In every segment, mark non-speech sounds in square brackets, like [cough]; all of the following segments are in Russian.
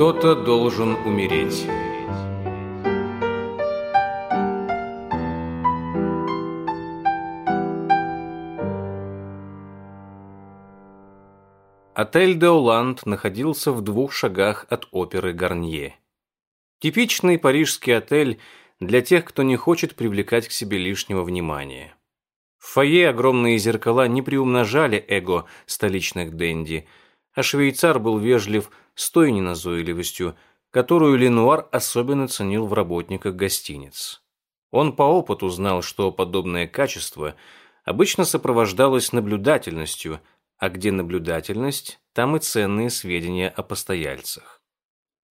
Кто-то должен умереть. Отель де Оланд находился в двух шагах от оперы Гарнье. Типичный парижский отель для тех, кто не хочет привлекать к себе лишнего внимания. В фойе огромные зеркала не приумножали эго столичных денди, а швейцар был вежлив с той неназойливостью, которую Ленуар особенно ценил в работниках гостиниц. Он по опыту знал, что подобное качество обычно сопровождалось наблюдательностью, а где наблюдательность, там и ценные сведения о постояльцах.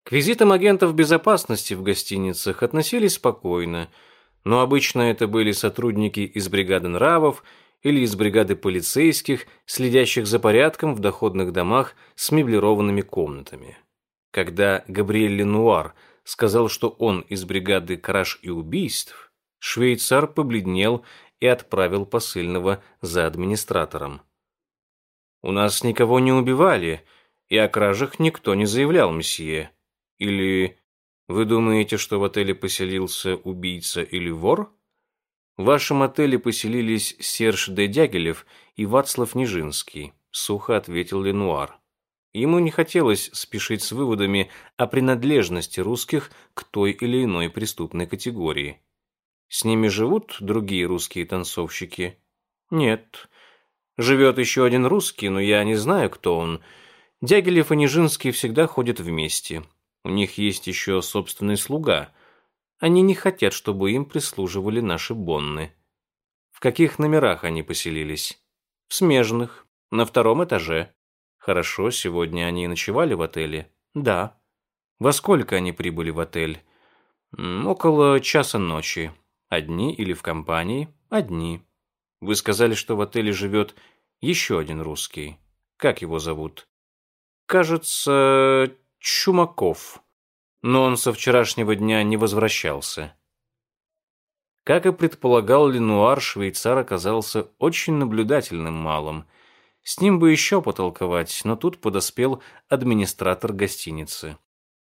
К визитам агентов безопасности в гостиницах относились спокойно – но обычно это были сотрудники из бригады нравов или из бригады полицейских, следящих за порядком в доходных домах с меблированными комнатами. Когда Габриэль Ленуар сказал, что он из бригады краж и убийств, швейцар побледнел и отправил посыльного за администратором. «У нас никого не убивали, и о кражах никто не заявлял, месье. Или вы думаете, что в отеле поселился убийца или вор? В вашем отеле поселились Серж де Дягилев и Вацлав Нижинский, сухо ответил Ленуар. Ему не хотелось спешить с выводами о принадлежности русских к той или иной преступной категории. С ними живут другие русские танцовщики? Нет. Живет еще один русский, но я не знаю, кто он. Дягилев и Нижинский всегда ходят вместе. У них есть еще собственный слуга. Они не хотят, чтобы им прислуживали наши бонны. В каких номерах они поселились? В смежных, на втором этаже. Хорошо, сегодня они ночевали в отеле? Да. Во сколько они прибыли в отель? Около часа ночи. Одни или в компании? Одни. Вы сказали, что в отеле живет еще один русский. Как его зовут? Кажется, Чумаков. Но он со вчерашнего дня не возвращался. Как и предполагал Ленуар, швейцар оказался очень наблюдательным малым. С ним бы еще потолковать, но тут подоспел администратор гостиницы.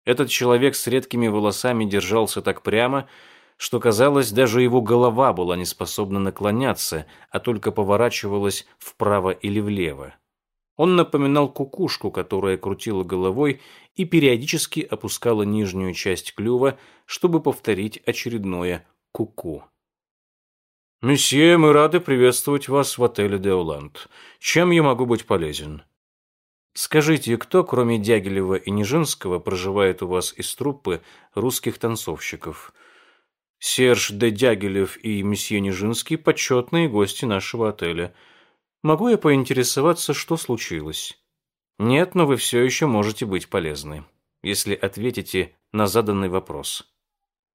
Этот человек с редкими волосами держался так прямо, что казалось, даже его голова была не способна наклоняться, а только поворачивалась вправо или влево. Он напоминал кукушку, которая крутила головой и периодически опускала нижнюю часть клюва, чтобы повторить очередное «ку-ку». «Месье, мы рады приветствовать вас в отеле «Деоланд». Чем я могу быть полезен?» «Скажите, кто, кроме Дягилева и Нижинского, проживает у вас из труппы русских танцовщиков?» «Серж де Дягилев и месье Нижинский – почетные гости нашего отеля». Могу я поинтересоваться, что случилось? Нет, но вы все еще можете быть полезны, если ответите на заданный вопрос.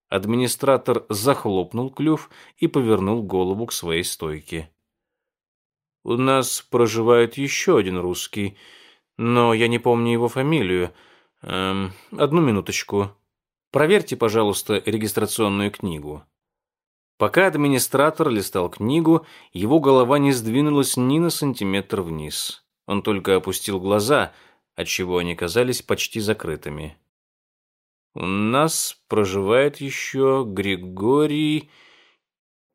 Администратор захлопнул клюв и повернул голову к своей стойке. У нас проживает еще один русский, но я не помню его фамилию. Эм, одну минуточку. Проверьте, пожалуйста, регистрационную книгу. Пока администратор листал книгу, его голова не сдвинулась ни на сантиметр вниз. Он только опустил глаза, отчего они казались почти закрытыми. «У нас проживает еще Григорий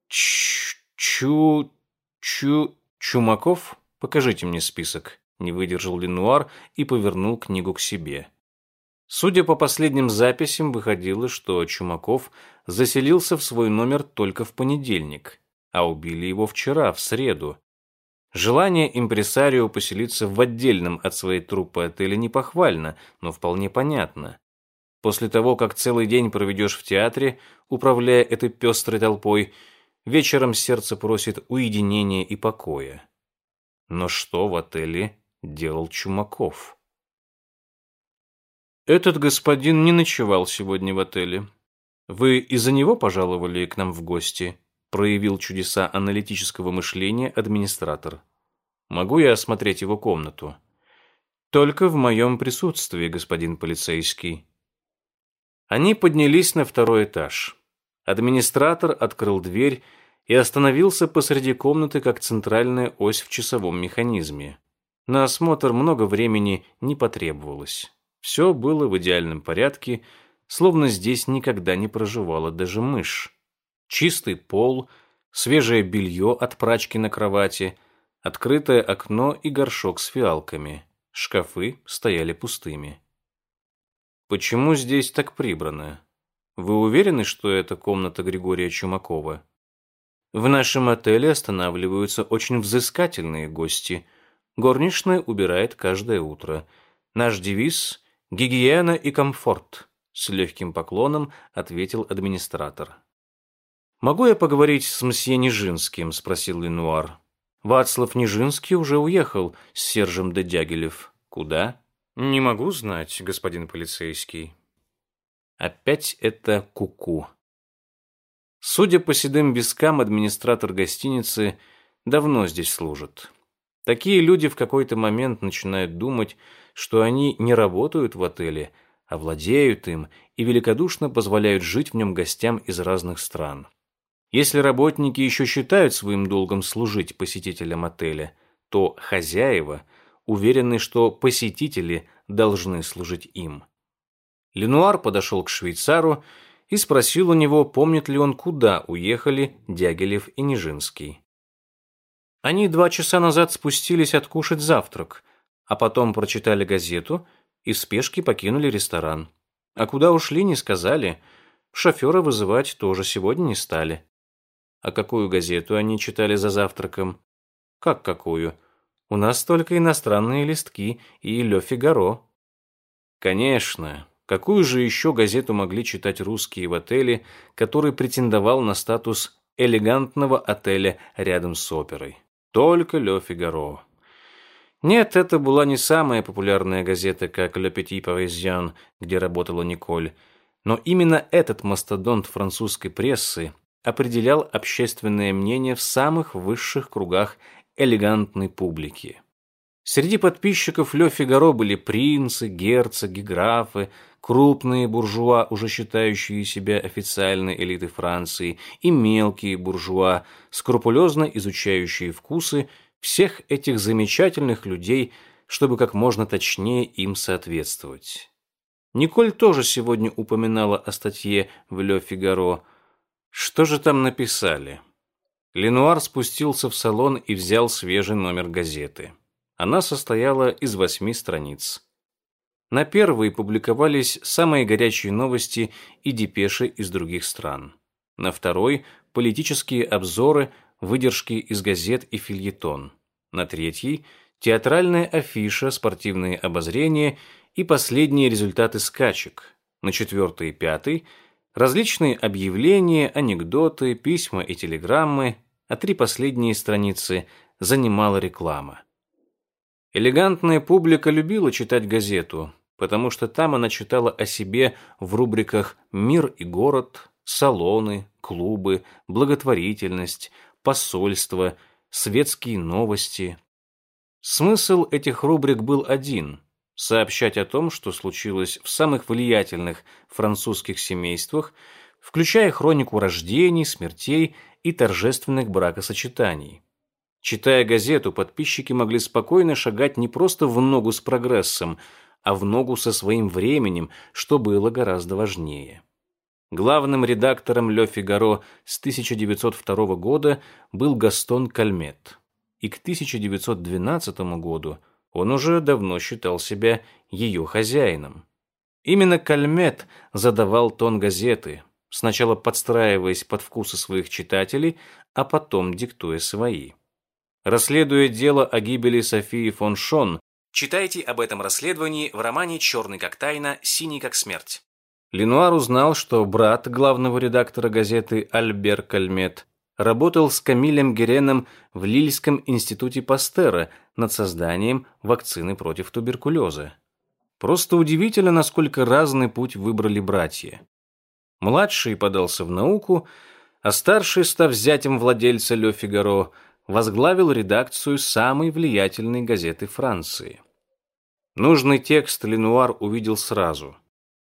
Чу... Чу... Чумаков? Покажите мне список», — не выдержал Ленуар и повернул книгу к себе. Судя по последним записям, выходило, что Чумаков заселился в свой номер только в понедельник, а убили его вчера, в среду. Желание импресарио поселиться в отдельном от своей труппы отеле не похвально, но вполне понятно. После того, как целый день проведешь в театре, управляя этой пестрой толпой, вечером сердце просит уединения и покоя. Но что в отеле делал Чумаков? Этот господин не ночевал сегодня в отеле. Вы из-за него пожаловали к нам в гости? Проявил чудеса аналитического мышления администратор. Могу я осмотреть его комнату? Только в моем присутствии, господин полицейский. Они поднялись на второй этаж. Администратор открыл дверь и остановился посреди комнаты как центральная ось в часовом механизме. На осмотр много времени не потребовалось. Все было в идеальном порядке, словно здесь никогда не проживала даже мышь. Чистый пол, свежее белье от прачки на кровати, открытое окно и горшок с фиалками. Шкафы стояли пустыми. Почему здесь так прибрано? Вы уверены, что это комната Григория Чумакова? В нашем отеле останавливаются очень взыскательные гости. Горничная убирает каждое утро. Наш девиз – гигиена и комфорт, с легким поклоном ответил администратор. «Могу я поговорить с мсье Нижинским?» – спросил Ленуар. «Вацлав Нижинский уже уехал с Сержем де Дягилев. Куда?» «Не могу знать, господин полицейский». Опять это куку. -ку. Судя по седым вискам, администратор гостиницы давно здесь служит. Такие люди в какой-то момент начинают думать, что они не работают в отеле, а владеют им и великодушно позволяют жить в нем гостям из разных стран. Если работники еще считают своим долгом служить посетителям отеля, то хозяева уверены, что посетители должны служить им. Ленуар подошел к швейцару и спросил у него, помнит ли он, куда уехали Дягилев и Нижинский. Они два часа назад спустились откушать завтрак, а потом прочитали газету и в спешке покинули ресторан. А куда ушли, не сказали. Шофера вызывать тоже сегодня не стали. А какую газету они читали за завтраком? Как какую? У нас только иностранные листки и Ле Фигаро. Конечно, Какую же еще газету могли читать русские в отеле, который претендовал на статус элегантного отеля рядом с оперой? Только «Ле Фигаро». Нет, это была не самая популярная газета, как «Le Petit Parisien», где работала Николь, но именно этот мастодонт французской прессы определял общественное мнение в самых высших кругах элегантной публики. Среди подписчиков Ле Фигаро были принцы, герцоги, графы, крупные буржуа, уже считающие себя официальной элитой Франции, и мелкие буржуа, скрупулезно изучающие вкусы всех этих замечательных людей, чтобы как можно точнее им соответствовать. Николь тоже сегодня упоминала о статье в «Ле Фигаро». Что же там написали? Ленуар спустился в салон и взял свежий номер газеты. Она состояла из восьми страниц. На первой публиковались самые горячие новости и депеши из других стран. На второй – политические обзоры, выдержки из газет и фильетон. На третьей – театральная афиша, спортивные обозрения и последние результаты скачек. На четвертой и пятой – различные объявления, анекдоты, письма и телеграммы, а три последние страницы занимала реклама. Элегантная публика любила читать газету, потому что там она читала о себе в рубриках «Мир и город», «Салоны», «Клубы», «Благотворительность», «Посольство», «Светские новости». Смысл этих рубрик был один – сообщать о том, что случилось в самых влиятельных французских семействах, включая хронику рождений, смертей и торжественных бракосочетаний. Читая газету, подписчики могли спокойно шагать не просто в ногу с прогрессом – а в ногу со своим временем, что было гораздо важнее. Главным редактором «Ле Фигаро» с 1902 года был Гастон Кальмет. И к 1912 году он уже давно считал себя ее хозяином. Именно Кальмет задавал тон газеты, сначала подстраиваясь под вкусы своих читателей, а потом диктуя свои. Расследуя дело о гибели Софии фон Шон, Читайте об этом расследовании в романе «Черный как тайна, синий как смерть». Ленуар узнал, что брат главного редактора газеты Альбер Кальмет работал с Камилем Гереном в Лильском институте Пастера над созданием вакцины против туберкулеза. Просто удивительно, насколько разный путь выбрали братья. Младший подался в науку, а старший, став зятем владельца Ле Фигаро, возглавил редакцию самой влиятельной газеты Франции. Нужный текст Ленуар увидел сразу.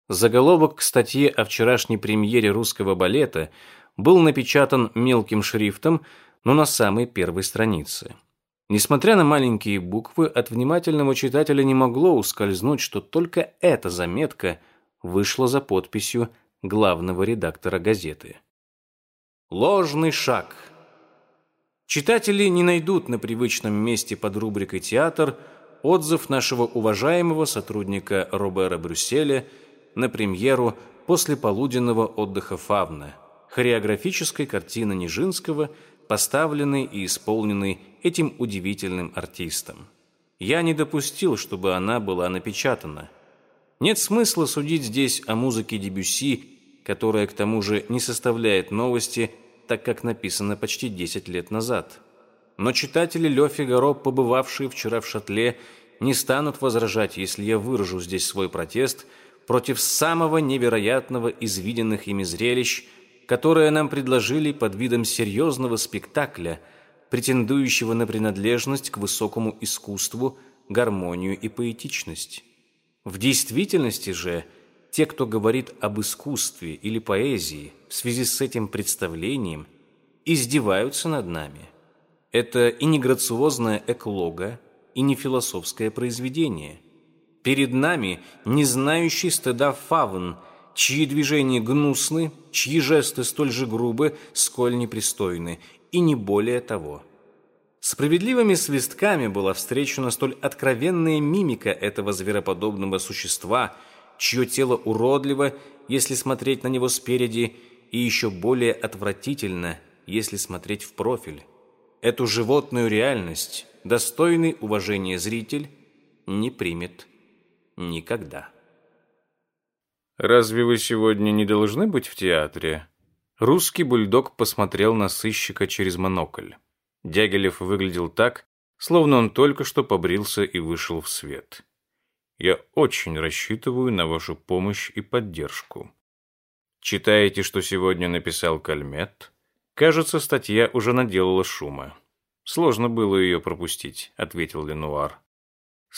Заголовок к статье о вчерашней премьере русского балета был напечатан мелким шрифтом, но на самой первой странице. Несмотря на маленькие буквы, от внимательного читателя не могло ускользнуть, что только эта заметка вышла за подписью главного редактора газеты. Ложный шаг. Читатели не найдут на привычном месте под рубрикой «Театр» отзыв нашего уважаемого сотрудника Робера Брюсселя на премьеру после полуденного отдыха Фавна, хореографической картины Нижинского, поставленной и исполненной этим удивительным артистом. Я не допустил, чтобы она была напечатана. Нет смысла судить здесь о музыке Дебюсси, которая к тому же не составляет новости, так как написана почти 10 лет назад. Но читатели Ле Фигаро, побывавшие вчера в Шатле, не станут возражать, если я выражу здесь свой протест против самого невероятного из виденных ими зрелищ, которое нам предложили под видом серьезного спектакля, претендующего на принадлежность к высокому искусству, гармонию и поэтичность. В действительности же – те, кто говорит об искусстве или поэзии в связи с этим представлением, издеваются над нами. Это и не грациозная эклога, и не философское произведение. Перед нами не знающий стыда фавн, чьи движения гнусны, чьи жесты столь же грубы, сколь непристойны, и не более того. Справедливыми свистками была встречена столь откровенная мимика этого звероподобного существа – чье тело уродливо, если смотреть на него спереди, и еще более отвратительно, если смотреть в профиль. Эту животную реальность достойный уважения зритель не примет никогда. «Разве вы сегодня не должны быть в театре?» Русский бульдог посмотрел на сыщика через монокль. Дягилев выглядел так, словно он только что побрился и вышел в свет. Я очень рассчитываю на вашу помощь и поддержку. Читаете, что сегодня написал Кальмет? Кажется, статья уже наделала шума. Сложно было ее пропустить, ответил Ленуар.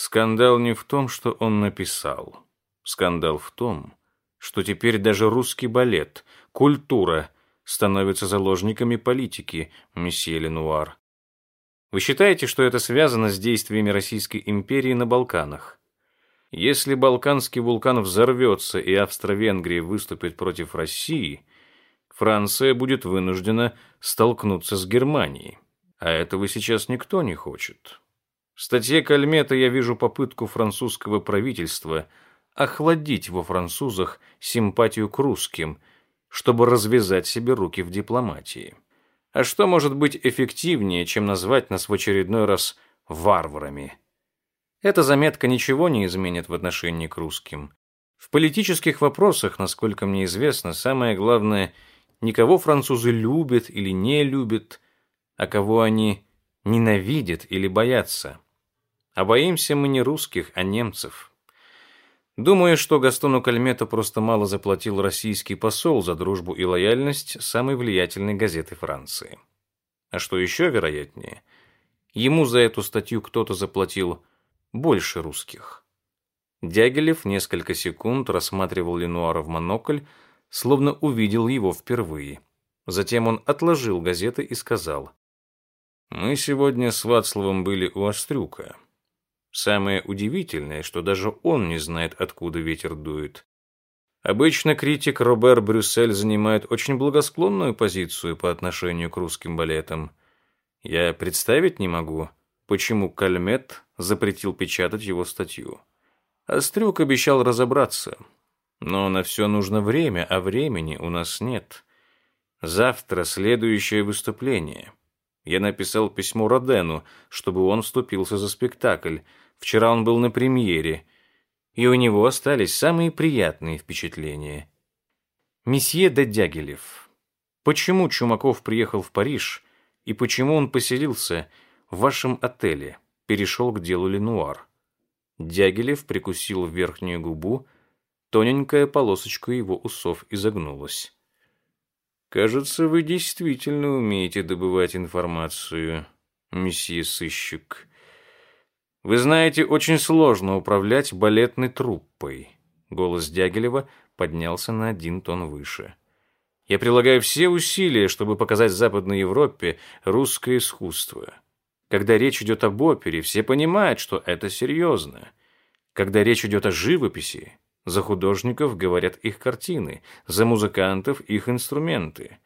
Скандал не в том, что он написал. Скандал в том, что теперь даже русский балет, культура становятся заложниками политики, месье Ленуар. Вы считаете, что это связано с действиями Российской империи на Балканах? Если Балканский вулкан взорвется и Австро-Венгрия выступит против России, Франция будет вынуждена столкнуться с Германией. А этого сейчас никто не хочет. В статье Кальмета я вижу попытку французского правительства охладить во французах симпатию к русским, чтобы развязать себе руки в дипломатии. А что может быть эффективнее, чем назвать нас в очередной раз варварами? Эта заметка ничего не изменит в отношении к русским. В политических вопросах, насколько мне известно, самое главное не кого французы любят или не любят, а кого они ненавидят или боятся. А боимся мы не русских, а немцев. Думаю, что Гастону Кальмету просто мало заплатил российский посол за дружбу и лояльность самой влиятельной газеты Франции. А что еще вероятнее, ему за эту статью кто-то заплатил больше русских. Дягилев несколько секунд рассматривал Ленуара в монокль, словно увидел его впервые. Затем он отложил газеты и сказал. «Мы сегодня с Вацлавом были у Острюка. Самое удивительное, что даже он не знает, откуда ветер дует. Обычно критик Робер Брюссель занимает очень благосклонную позицию по отношению к русским балетам. Я представить не могу, почему Кальмет запретил печатать его статью. Острюк обещал разобраться. Но на все нужно время, а времени у нас нет. Завтра следующее выступление. Я написал письмо Родену, чтобы он вступился за спектакль. Вчера он был на премьере, и у него остались самые приятные впечатления. Месье де Дягилев, почему Чумаков приехал в Париж и почему он поселился в вашем отеле, перешел к делу Ленуар. Дягилев прикусил верхнюю губу, тоненькая полосочка его усов изогнулась. «Кажется, вы действительно умеете добывать информацию, месье сыщик. Вы знаете, очень сложно управлять балетной труппой». Голос Дягилева поднялся на один тон выше. «Я прилагаю все усилия, чтобы показать Западной Европе русское искусство. Когда речь идет об опере, все понимают, что это серьезно. Когда речь идет о живописи, за художников говорят их картины, за музыкантов их инструменты.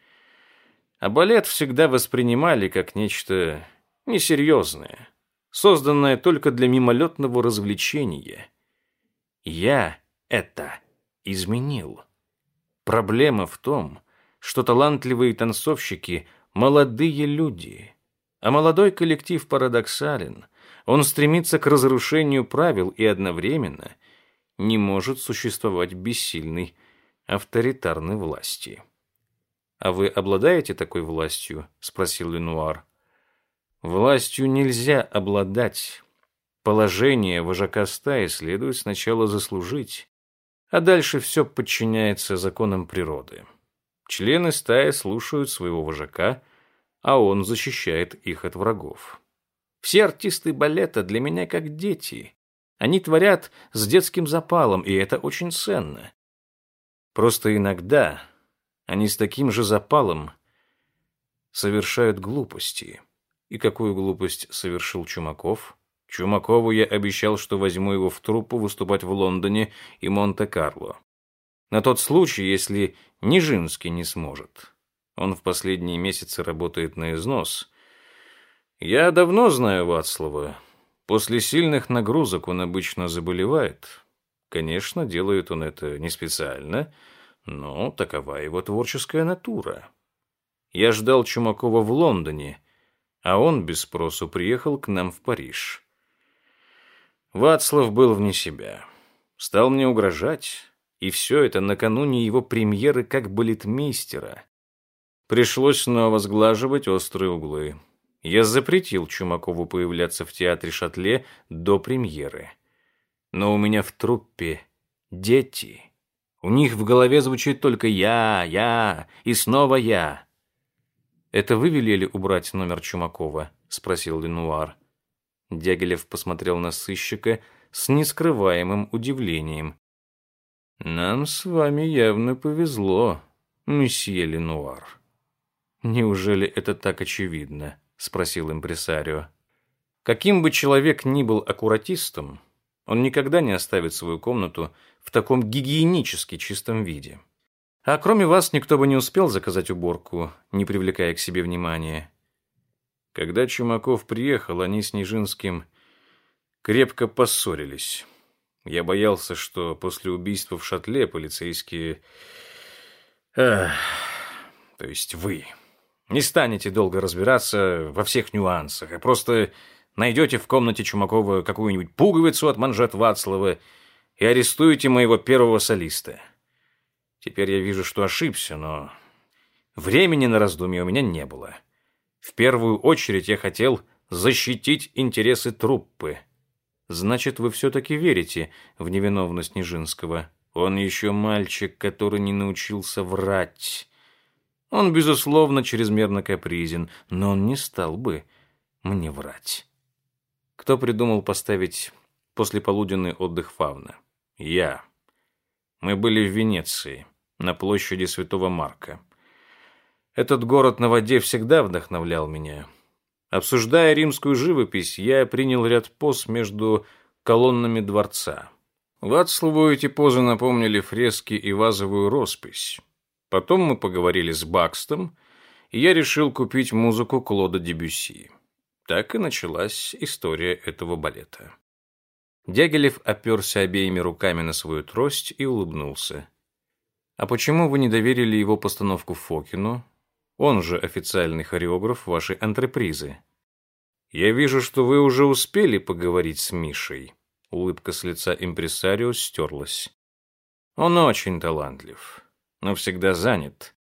А балет всегда воспринимали как нечто несерьезное, созданное только для мимолетного развлечения. Я это изменил. Проблема в том, что талантливые танцовщики – молодые люди, а молодой коллектив парадоксален. Он стремится к разрушению правил и одновременно – не может существовать бессильной авторитарной власти. «А вы обладаете такой властью?» — спросил Ленуар. «Властью нельзя обладать. Положение вожака стаи следует сначала заслужить, а дальше все подчиняется законам природы. Члены стаи слушают своего вожака, а он защищает их от врагов. Все артисты балета для меня как дети. Они творят с детским запалом, и это очень ценно. Просто иногда они с таким же запалом совершают глупости. И какую глупость совершил Чумаков? Чумакову я обещал, что возьму его в труппу выступать в Лондоне и Монте-Карло. На тот случай, если Нижинский не сможет. Он в последние месяцы работает на износ. Я давно знаю Вацлава, После сильных нагрузок он обычно заболевает. Конечно, делает он это не специально, но такова его творческая натура. Я ждал Чумакова в Лондоне, а он без спросу приехал к нам в Париж. Вацлав был вне себя. Стал мне угрожать, и все это накануне его премьеры как балетмейстера. Пришлось снова сглаживать острые углы. Я запретил Чумакову появляться в театре Шатле до премьеры. Но у меня в труппе дети. У них в голове звучит только «я», «я» и снова «я». «Это вы велели убрать номер Чумакова?» — спросил Ленуар. Дягилев посмотрел на сыщика с нескрываемым удивлением. «Нам с вами явно повезло, месье Ленуар. Неужели это так очевидно?» — спросил импресарио. Каким бы человек ни был аккуратистом, он никогда не оставит свою комнату в таком гигиенически чистом виде. А кроме вас никто бы не успел заказать уборку, не привлекая к себе внимания. Когда Чумаков приехал, они с Нижинским крепко поссорились. Я боялся, что после убийства в шатле полицейские... Эх, то есть вы не станете долго разбираться во всех нюансах, а просто найдете в комнате Чумакова какую-нибудь пуговицу от манжет Вацлава и арестуете моего первого солиста. Теперь я вижу, что ошибся, но времени на раздумье у меня не было. В первую очередь я хотел защитить интересы труппы. Значит, вы все-таки верите в невиновность Нижинского. Он еще мальчик, который не научился врать. Он, безусловно, чрезмерно капризен, но он не стал бы мне врать. Кто придумал поставить послеполуденный отдых фавна? Я. Мы были в Венеции, на площади Святого Марка. Этот город на воде всегда вдохновлял меня. Обсуждая римскую живопись, я принял ряд поз между колоннами дворца. Вацлаву эти позы напомнили фрески и вазовую роспись. Потом мы поговорили с Бакстом, и я решил купить музыку Клода Дебюсси. Так и началась история этого балета. Дягилев оперся обеими руками на свою трость и улыбнулся. «А почему вы не доверили его постановку Фокину? Он же официальный хореограф вашей антрепризы». «Я вижу, что вы уже успели поговорить с Мишей». Улыбка с лица импресарио стерлась. «Он очень талантлив но всегда занят.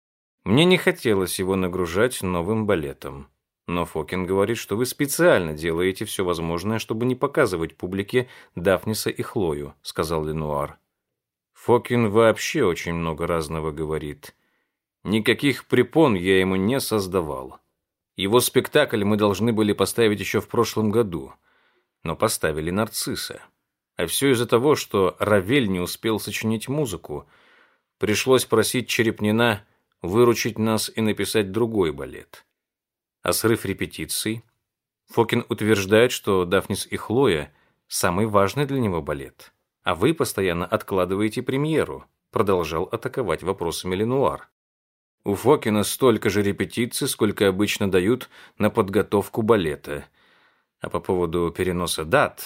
Мне не хотелось его нагружать новым балетом. Но Фокин говорит, что вы специально делаете все возможное, чтобы не показывать публике Дафниса и Хлою, сказал Ленуар. Фокин вообще очень много разного говорит. Никаких препон я ему не создавал. Его спектакль мы должны были поставить еще в прошлом году, но поставили нарцисса. А все из-за того, что Равель не успел сочинить музыку, Пришлось просить Черепнина выручить нас и написать другой балет. А срыв репетиций? Фокин утверждает, что «Дафнис и Хлоя» — самый важный для него балет, а вы постоянно откладываете премьеру, продолжал атаковать вопросами Ленуар. У Фокина столько же репетиций, сколько обычно дают на подготовку балета. А по поводу переноса дат...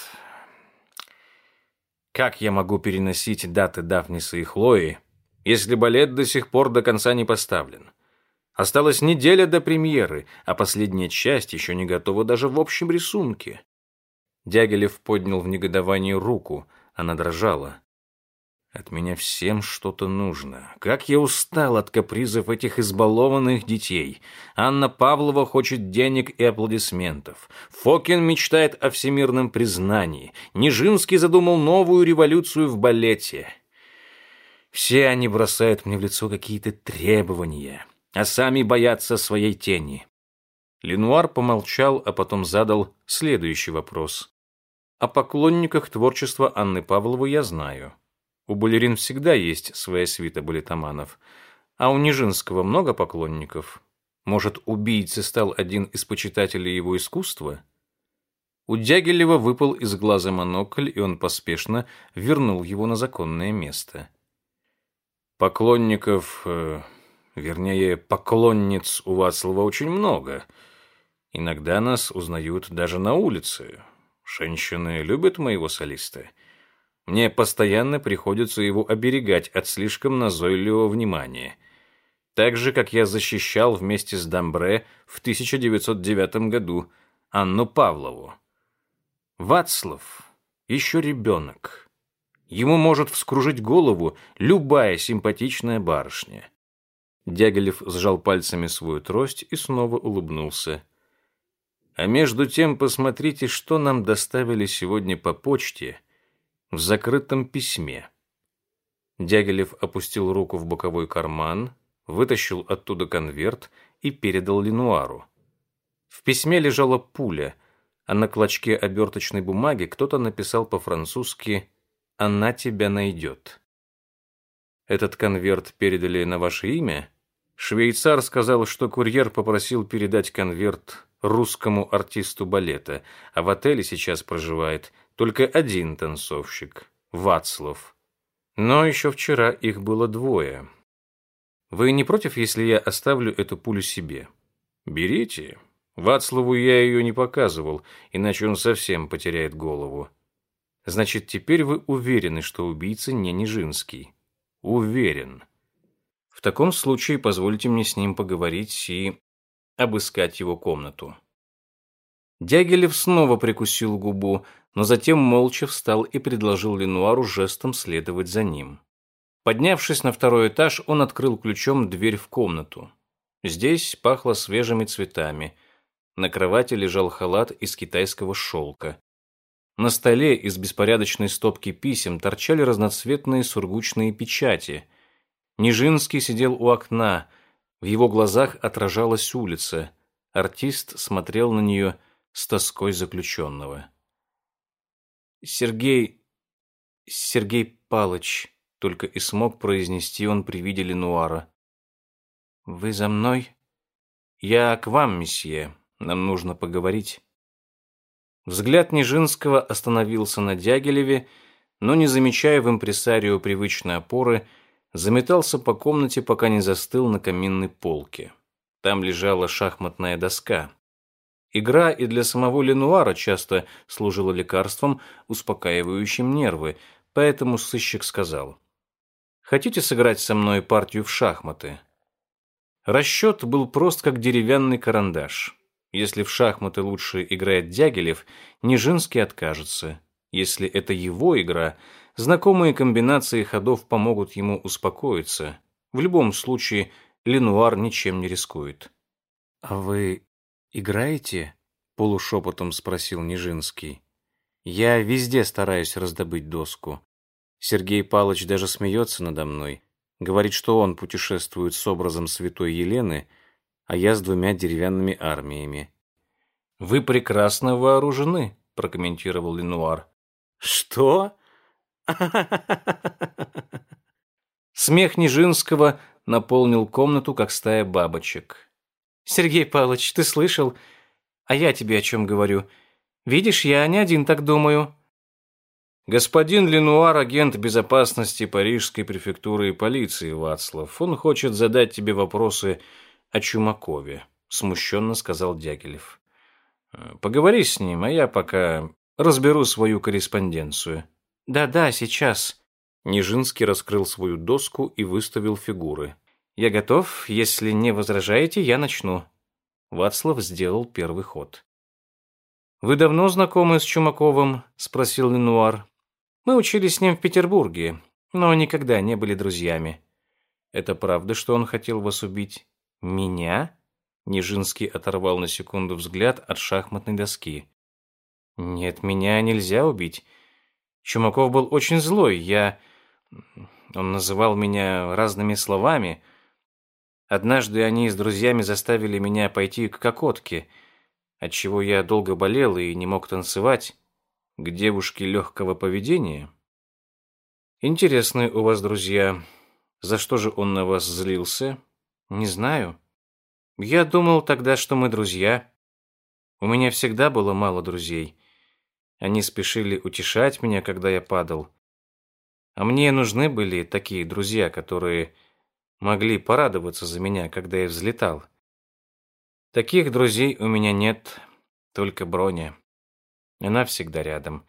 Как я могу переносить даты Дафниса и Хлои, если балет до сих пор до конца не поставлен? Осталась неделя до премьеры, а последняя часть еще не готова даже в общем рисунке. Дягилев поднял в негодовании руку, она дрожала. От меня всем что-то нужно. Как я устал от капризов этих избалованных детей. Анна Павлова хочет денег и аплодисментов. Фокин мечтает о всемирном признании. Нижинский задумал новую революцию в балете. Все они бросают мне в лицо какие-то требования а сами боятся своей тени. Ленуар помолчал, а потом задал следующий вопрос. О поклонниках творчества Анны Павловой я знаю. У балерин всегда есть своя свита балетоманов, а у Нижинского много поклонников. Может, убийцей стал один из почитателей его искусства? У Дягилева выпал из глаза монокль, и он поспешно вернул его на законное место. Поклонников э, Вернее, поклонниц у Вацлава очень много. Иногда нас узнают даже на улице. Женщины любят моего солиста. Мне постоянно приходится его оберегать от слишком назойливого внимания. Так же, как я защищал вместе с Дамбре в 1909 году Анну Павлову. Вацлав еще ребенок. Ему может вскружить голову любая симпатичная барышня. Дягилев сжал пальцами свою трость и снова улыбнулся. А между тем посмотрите, что нам доставили сегодня по почте в закрытом письме. Дягилев опустил руку в боковой карман, вытащил оттуда конверт и передал Ленуару. В письме лежала пуля, а на клочке оберточной бумаги кто-то написал по-французски «Она тебя найдет». «Этот конверт передали на ваше имя?» Швейцар сказал, что курьер попросил передать конверт русскому артисту балета, а в отеле сейчас проживает только один танцовщик – Вацлав. Но еще вчера их было двое. Вы не против, если я оставлю эту пулю себе? Берите. Вацлаву я ее не показывал, иначе он совсем потеряет голову. Значит, теперь вы уверены, что убийца не Нижинский? Уверен. В таком случае позвольте мне с ним поговорить и обыскать его комнату. Дягилев снова прикусил губу, но затем молча встал и предложил Ленуару жестом следовать за ним. Поднявшись на второй этаж, он открыл ключом дверь в комнату. Здесь пахло свежими цветами. На кровати лежал халат из китайского шелка. На столе из беспорядочной стопки писем торчали разноцветные сургучные печати – Нижинский сидел у окна. В его глазах отражалась улица. Артист смотрел на нее с тоской заключенного. «Сергей... Сергей Палыч», — только и смог произнести он при виде Ленуара. «Вы за мной?» «Я к вам, месье. Нам нужно поговорить». Взгляд Нижинского остановился на Дягилеве, но, не замечая в импресарио привычной опоры, — заметался по комнате, пока не застыл на каминной полке. Там лежала шахматная доска. Игра и для самого Ленуара часто служила лекарством, успокаивающим нервы, поэтому сыщик сказал, «Хотите сыграть со мной партию в шахматы?» Расчет был прост, как деревянный карандаш. Если в шахматы лучше играет Дягилев, Нижинский откажется. Если это его игра – Знакомые комбинации ходов помогут ему успокоиться. В любом случае, Ленуар ничем не рискует. «А вы играете?» — полушепотом спросил Нижинский. «Я везде стараюсь раздобыть доску. Сергей Палыч даже смеется надо мной. Говорит, что он путешествует с образом святой Елены, а я с двумя деревянными армиями». «Вы прекрасно вооружены», — прокомментировал Ленуар. «Что?» [laughs] Смех Нижинского наполнил комнату, как стая бабочек. «Сергей Павлович, ты слышал? А я тебе о чем говорю? Видишь, я не один так думаю. Господин Ленуар, агент безопасности Парижской префектуры и полиции, Вацлав. Он хочет задать тебе вопросы о Чумакове, смущенно сказал Дягилев. Поговори с ним, а я пока разберу свою корреспонденцию. Да-да, сейчас. Нижинский раскрыл свою доску и выставил фигуры. Я готов, если не возражаете, я начну. Вацлав сделал первый ход. Вы давно знакомы с Чумаковым? спросил Ленуар. Мы учились с ним в Петербурге, но никогда не были друзьями. Это правда, что он хотел вас убить? Меня? Нижинский оторвал на секунду взгляд от шахматной доски. Нет, меня нельзя убить. Чумаков был очень злой. Я он называл меня разными словами. Однажды они с друзьями заставили меня пойти к кокотке, отчего я долго болел и не мог танцевать к девушке легкого поведения? Интересные у вас друзья. За что же он на вас злился? Не знаю. Я думал тогда, что мы друзья. У меня всегда было мало друзей. Они спешили утешать меня, когда я падал. А мне нужны были такие друзья, которые могли порадоваться за меня, когда я взлетал. Таких друзей у меня нет, только Броня. Она всегда рядом,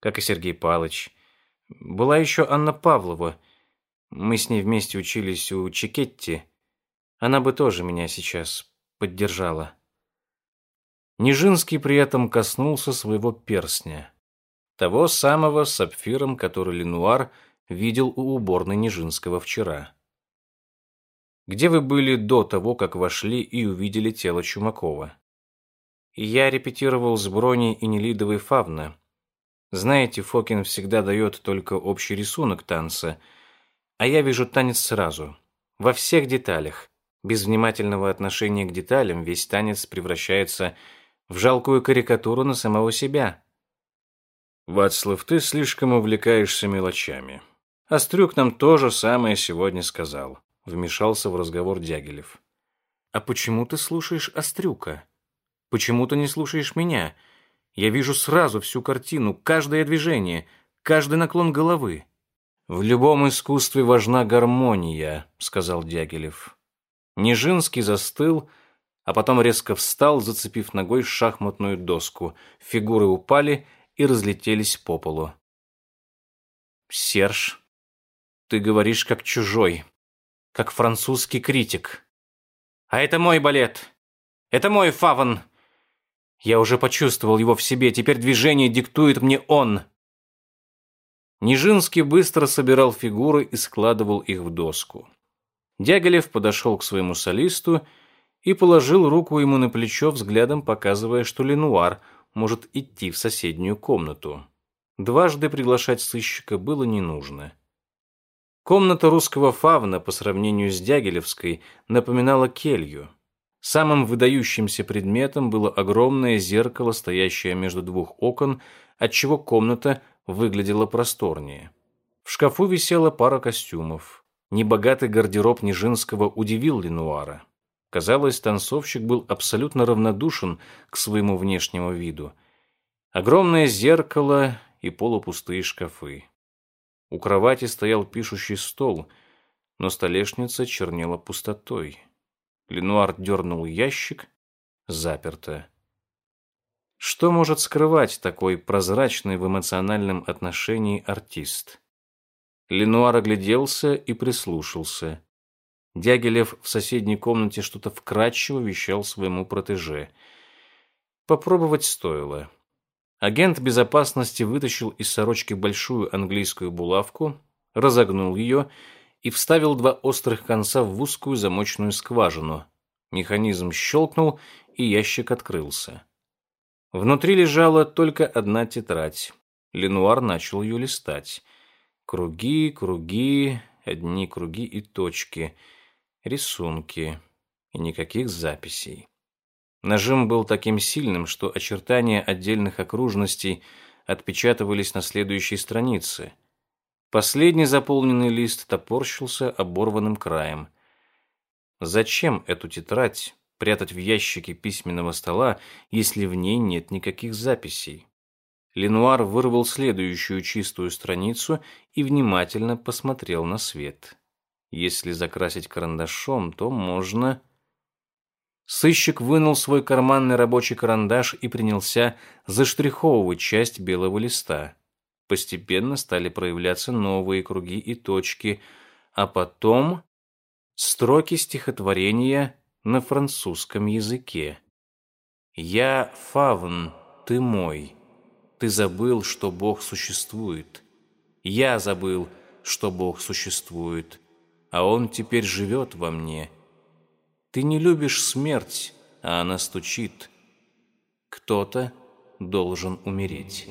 как и Сергей Палыч. Была еще Анна Павлова. Мы с ней вместе учились у Чикетти. Она бы тоже меня сейчас поддержала. Нижинский при этом коснулся своего перстня. Того самого с сапфиром, который Ленуар видел у уборной Нижинского вчера. Где вы были до того, как вошли и увидели тело Чумакова? Я репетировал с Броней и Нелидовой Фавна. Знаете, Фокин всегда дает только общий рисунок танца, а я вижу танец сразу, во всех деталях. Без внимательного отношения к деталям весь танец превращается в жалкую карикатуру на самого себя. Вацлав, ты слишком увлекаешься мелочами. Острюк нам то же самое сегодня сказал. Вмешался в разговор Дягилев. А почему ты слушаешь Острюка? Почему ты не слушаешь меня? Я вижу сразу всю картину, каждое движение, каждый наклон головы. В любом искусстве важна гармония, сказал Дягилев. Нижинский застыл, а потом резко встал, зацепив ногой шахматную доску. Фигуры упали и разлетелись по полу. Серж, ты говоришь как чужой, как французский критик. А это мой балет. Это мой фаван. Я уже почувствовал его в себе, теперь движение диктует мне он. Нижинский быстро собирал фигуры и складывал их в доску. Дягилев подошел к своему солисту и положил руку ему на плечо, взглядом показывая, что Ленуар может идти в соседнюю комнату. Дважды приглашать сыщика было не нужно. Комната русского фавна по сравнению с Дягилевской напоминала келью. Самым выдающимся предметом было огромное зеркало, стоящее между двух окон, отчего комната выглядела просторнее. В шкафу висела пара костюмов. Небогатый гардероб Нижинского удивил Ленуара. Казалось, танцовщик был абсолютно равнодушен к своему внешнему виду. Огромное зеркало и полупустые шкафы. У кровати стоял пишущий стол, но столешница чернела пустотой. Ленуар дернул ящик. Заперто. Что может скрывать такой прозрачный в эмоциональном отношении артист? Ленуар огляделся и прислушался. Дягилев в соседней комнате что-то вкратчиво вещал своему протеже. Попробовать стоило. Агент безопасности вытащил из сорочки большую английскую булавку, разогнул ее и вставил два острых конца в узкую замочную скважину. Механизм щелкнул, и ящик открылся. Внутри лежала только одна тетрадь. Ленуар начал ее листать. Круги, круги, одни круги и точки, рисунки и никаких записей. Нажим был таким сильным, что очертания отдельных окружностей отпечатывались на следующей странице – Последний заполненный лист топорщился оборванным краем. Зачем эту тетрадь прятать в ящике письменного стола, если в ней нет никаких записей? Ленуар вырвал следующую чистую страницу и внимательно посмотрел на свет. Если закрасить карандашом, то можно... Сыщик вынул свой карманный рабочий карандаш и принялся заштриховывать часть белого листа. Постепенно стали проявляться новые круги и точки, а потом строки стихотворения на французском языке. «Я фавн, ты мой. Ты забыл, что Бог существует. Я забыл, что Бог существует, а Он теперь живет во мне. Ты не любишь смерть, а она стучит. Кто-то должен умереть».